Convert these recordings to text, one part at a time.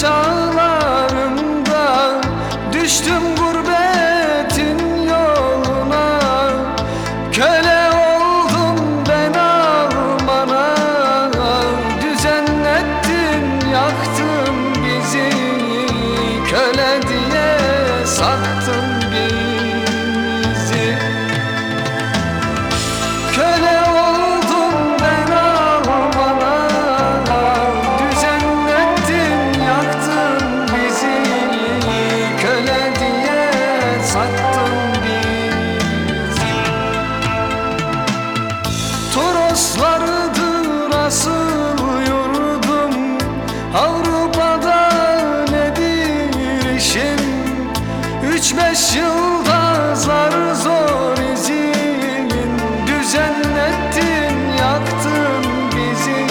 Chao. Üç beş yılda zar zor izin Düzenlettin yaktın bizi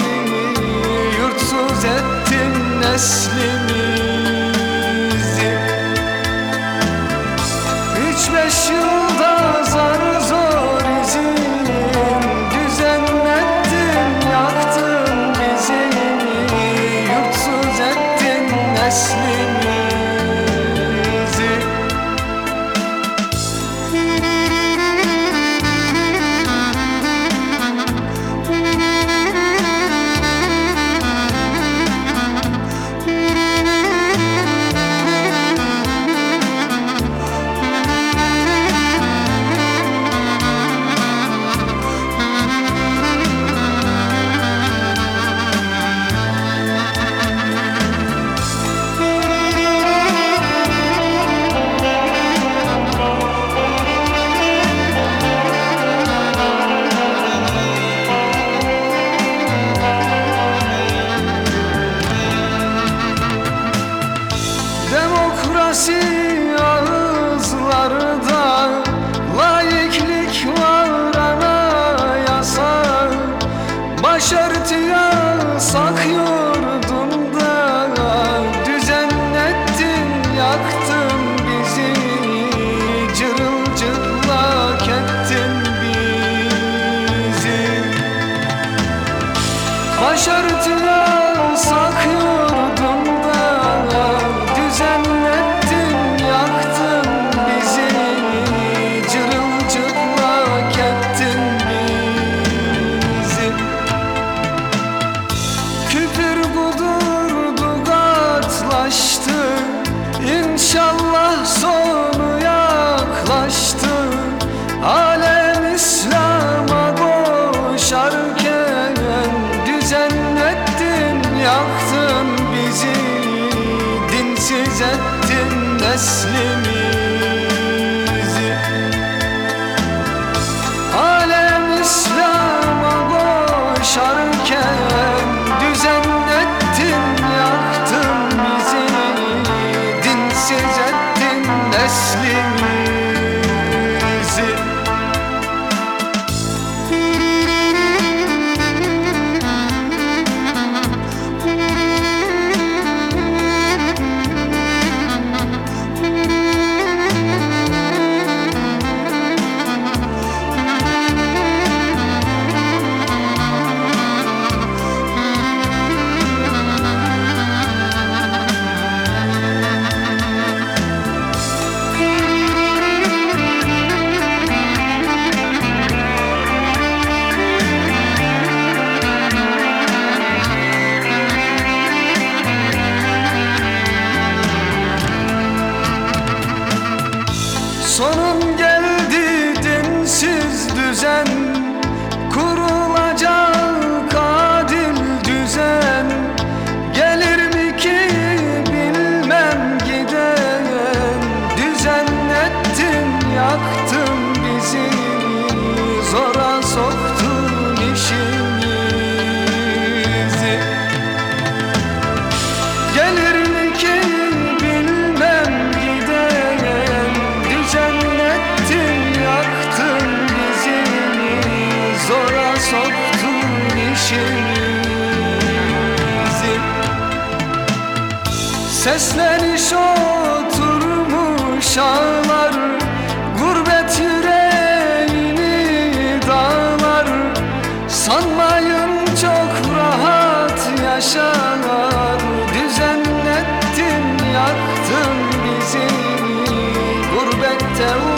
Yurtsuz ettin neslimizi Demokrasi ağızlarda Laiklik var anayasa. Başörtüye sak yurdunda Düzenlettin yaktın bizi. Cırıl cırlak ettin bizi. Başörtüye sak Ettin neslimizi? Alem İslam'a koşarken Sonun geldi sattın işimizi. Sesleniş oturmuş ağlar Gurbet yüreğini dağlar. Sanmayın çok rahat yaşanar Düzenlettin yaktın bizi. Gurbette uğraşlar